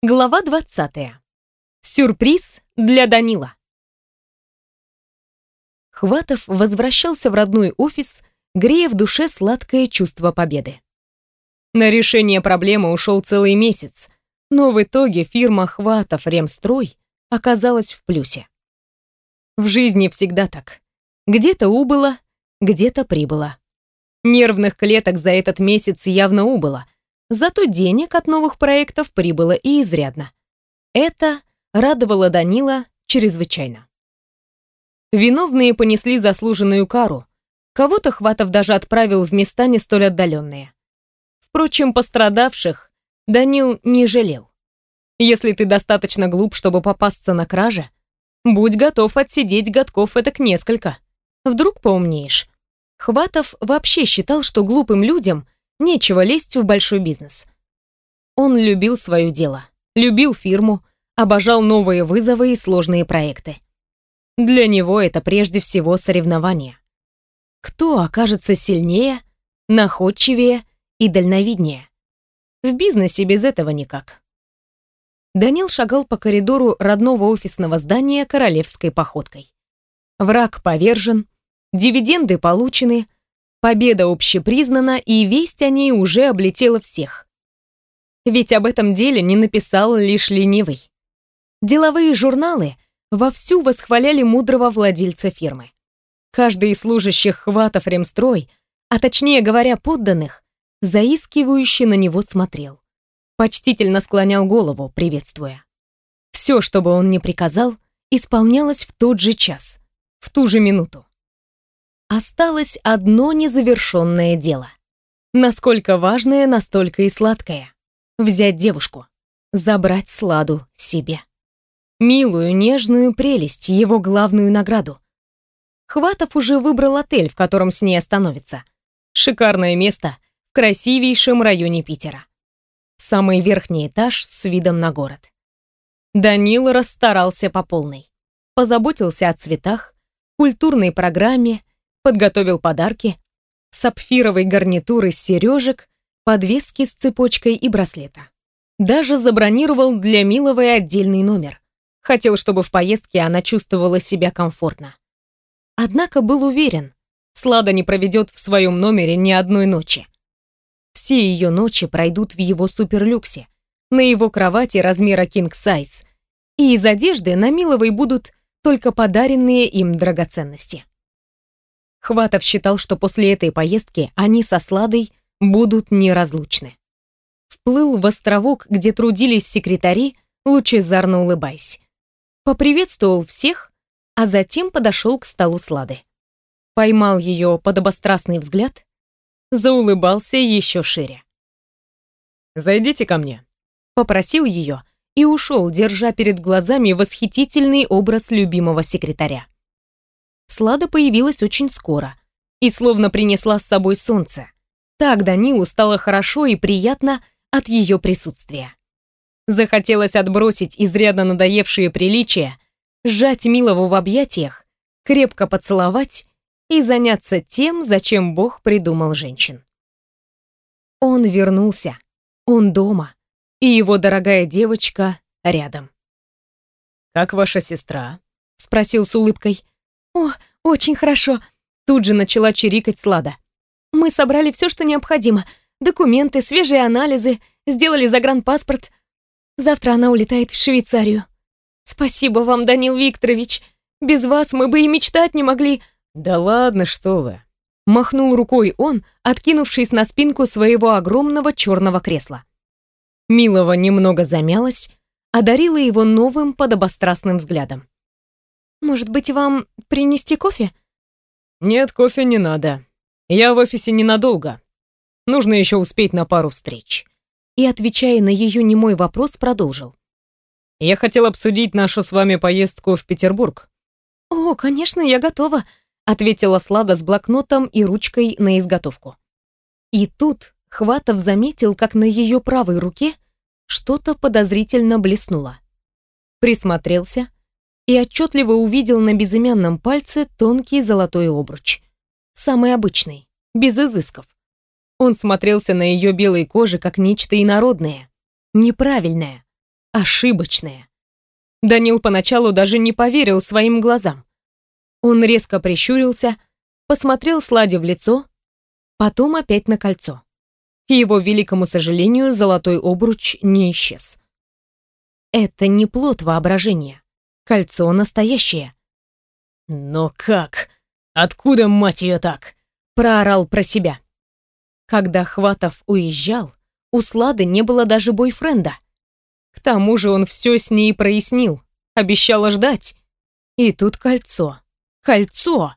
Глава 20. Сюрприз для Данила. Хватов возвращался в родной офис, грея в душе сладкое чувство победы. На решение проблемы ушел целый месяц, но в итоге фирма Хватов Ремстрой оказалась в плюсе. В жизни всегда так. Где-то убыло, где-то прибыло. Нервных клеток за этот месяц явно убыло — Зато денег от новых проектов прибыло и изрядно. Это радовало Данила чрезвычайно. Виновные понесли заслуженную кару. Кого-то Хватов даже отправил в места не столь отдаленные. Впрочем, пострадавших Данил не жалел. Если ты достаточно глуп, чтобы попасться на краже, будь готов отсидеть годков этак несколько. Вдруг поумнеешь. Хватов вообще считал, что глупым людям – Нечего лезть в большой бизнес. Он любил свое дело, любил фирму, обожал новые вызовы и сложные проекты. Для него это прежде всего соревнование. Кто окажется сильнее, находчивее и дальновиднее? В бизнесе без этого никак. Данил шагал по коридору родного офисного здания королевской походкой. Враг повержен, дивиденды получены, Победа общепризнана, и весть о ней уже облетела всех. Ведь об этом деле не написал лишь ленивый. Деловые журналы вовсю восхваляли мудрого владельца фирмы. Каждый из служащих хватов Ремстрой, а точнее говоря, подданных, заискивающе на него смотрел. Почтительно склонял голову, приветствуя. Все, что бы он ни приказал, исполнялось в тот же час, в ту же минуту осталось одно незавершенное дело. Насколько важное, настолько и сладкое. Взять девушку, забрать Сладу себе. Милую, нежную прелесть, его главную награду. Хватов уже выбрал отель, в котором с ней остановится. Шикарное место в красивейшем районе Питера. Самый верхний этаж с видом на город. Данил расстарался по полной. Позаботился о цветах, культурной программе, подготовил подарки, сапфировой гарнитуры с сережек, подвески с цепочкой и браслета. Даже забронировал для Миловой отдельный номер. Хотел, чтобы в поездке она чувствовала себя комфортно. Однако был уверен, Слада не проведет в своем номере ни одной ночи. Все ее ночи пройдут в его суперлюксе, на его кровати размера king size, и из одежды на Миловой будут только подаренные им драгоценности. Хватов считал, что после этой поездки они со Сладой будут неразлучны. Вплыл в островок, где трудились секретари, лучезарно улыбаясь. Поприветствовал всех, а затем подошел к столу Слады. Поймал ее подобострастный взгляд, заулыбался еще шире. «Зайдите ко мне», — попросил ее и ушел, держа перед глазами восхитительный образ любимого секретаря. Слада появилась очень скоро и словно принесла с собой солнце. Так Данилу стало хорошо и приятно от ее присутствия. Захотелось отбросить изрядно надоевшие приличия, сжать Милову в объятиях, крепко поцеловать и заняться тем, зачем Бог придумал женщин. Он вернулся, он дома, и его дорогая девочка рядом. «Как ваша сестра?» — спросил с улыбкой. «О, очень хорошо!» Тут же начала чирикать Слада. «Мы собрали все, что необходимо. Документы, свежие анализы, сделали загранпаспорт. Завтра она улетает в Швейцарию. Спасибо вам, Данил Викторович. Без вас мы бы и мечтать не могли». «Да ладно, что вы!» Махнул рукой он, откинувшись на спинку своего огромного черного кресла. Милова немного замялась, одарила его новым подобострастным взглядом. Может быть, вам принести кофе? Нет, кофе не надо. Я в офисе ненадолго. Нужно еще успеть на пару встреч. И, отвечая на ее немой вопрос, продолжил. Я хотел обсудить нашу с вами поездку в Петербург. О, конечно, я готова, ответила Слада с блокнотом и ручкой на изготовку. И тут Хватов заметил, как на ее правой руке что-то подозрительно блеснуло. Присмотрелся, и отчетливо увидел на безымянном пальце тонкий золотой обруч. Самый обычный, без изысков. Он смотрелся на ее белой коже как нечто инородное, неправильное, ошибочное. Данил поначалу даже не поверил своим глазам. Он резко прищурился, посмотрел Сладе в лицо, потом опять на кольцо. К его великому сожалению, золотой обруч не исчез. Это не плод воображения. Кольцо настоящее. «Но как? Откуда, мать ее, так?» Проорал про себя. Когда Хватов уезжал, у Слады не было даже бойфренда. К тому же он все с ней прояснил, обещала ждать. И тут кольцо. Кольцо!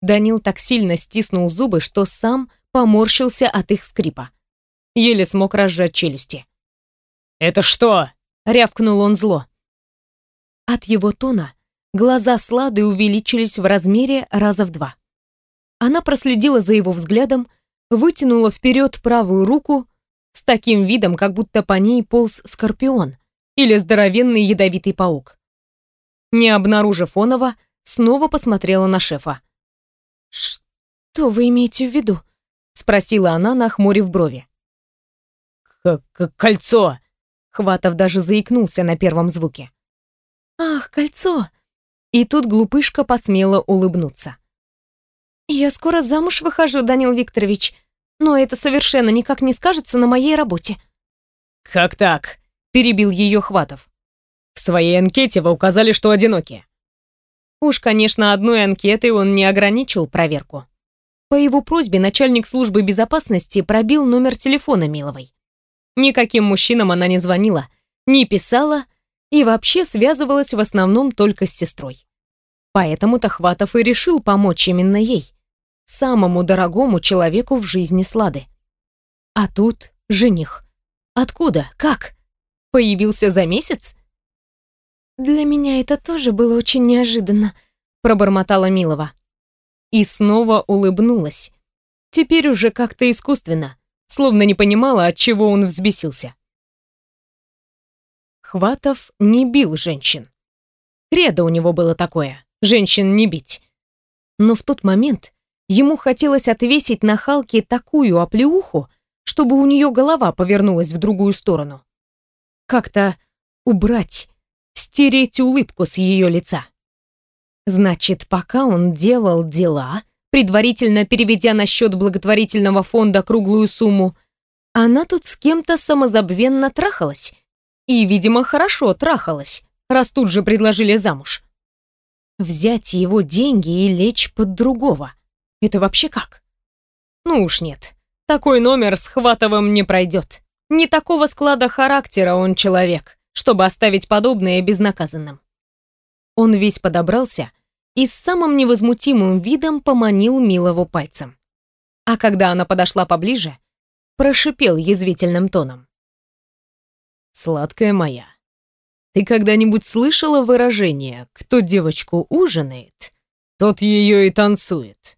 Данил так сильно стиснул зубы, что сам поморщился от их скрипа. Еле смог разжать челюсти. «Это что?» — рявкнул он зло. От его тона глаза Слады увеличились в размере раза в два. Она проследила за его взглядом, вытянула вперед правую руку с таким видом, как будто по ней полз скорпион или здоровенный ядовитый паук. Не обнаружив Онова, снова посмотрела на шефа. «Что вы имеете в виду?» — спросила она, нахмурив брови. К -к «Кольцо!» Хватов даже заикнулся на первом звуке. «Ах, кольцо!» И тут глупышка посмела улыбнуться. «Я скоро замуж выхожу, Данил Викторович, но это совершенно никак не скажется на моей работе». «Как так?» — перебил ее Хватов. «В своей анкете вы указали, что одиноки». Уж, конечно, одной анкетой он не ограничил проверку. По его просьбе начальник службы безопасности пробил номер телефона Миловой. Никаким мужчинам она не звонила, не писала и вообще связывалась в основном только с сестрой. Поэтому-то Хватов и решил помочь именно ей самому дорогому человеку в жизни Слады. А тут жених. Откуда? Как? Появился за месяц? Для меня это тоже было очень неожиданно, пробормотала Милова. И снова улыбнулась. Теперь уже как-то искусственно, словно не понимала, от чего он взбесился. Хватов не бил женщин. Кредо у него было такое — женщин не бить. Но в тот момент Ему хотелось отвесить на Халке такую оплеуху, чтобы у нее голова повернулась в другую сторону. Как-то убрать, стереть улыбку с ее лица. Значит, пока он делал дела, предварительно переведя на счет благотворительного фонда круглую сумму, она тут с кем-то самозабвенно трахалась. И, видимо, хорошо трахалась, раз тут же предложили замуж. Взять его деньги и лечь под другого. Это вообще как? Ну уж нет. Такой номер с Хватовым не пройдет. Не такого склада характера он человек, чтобы оставить подобное безнаказанным. Он весь подобрался и с самым невозмутимым видом поманил Милову пальцем. А когда она подошла поближе, прошипел язвительным тоном. «Сладкая моя, ты когда-нибудь слышала выражение «кто девочку ужинает, тот ее и танцует»?»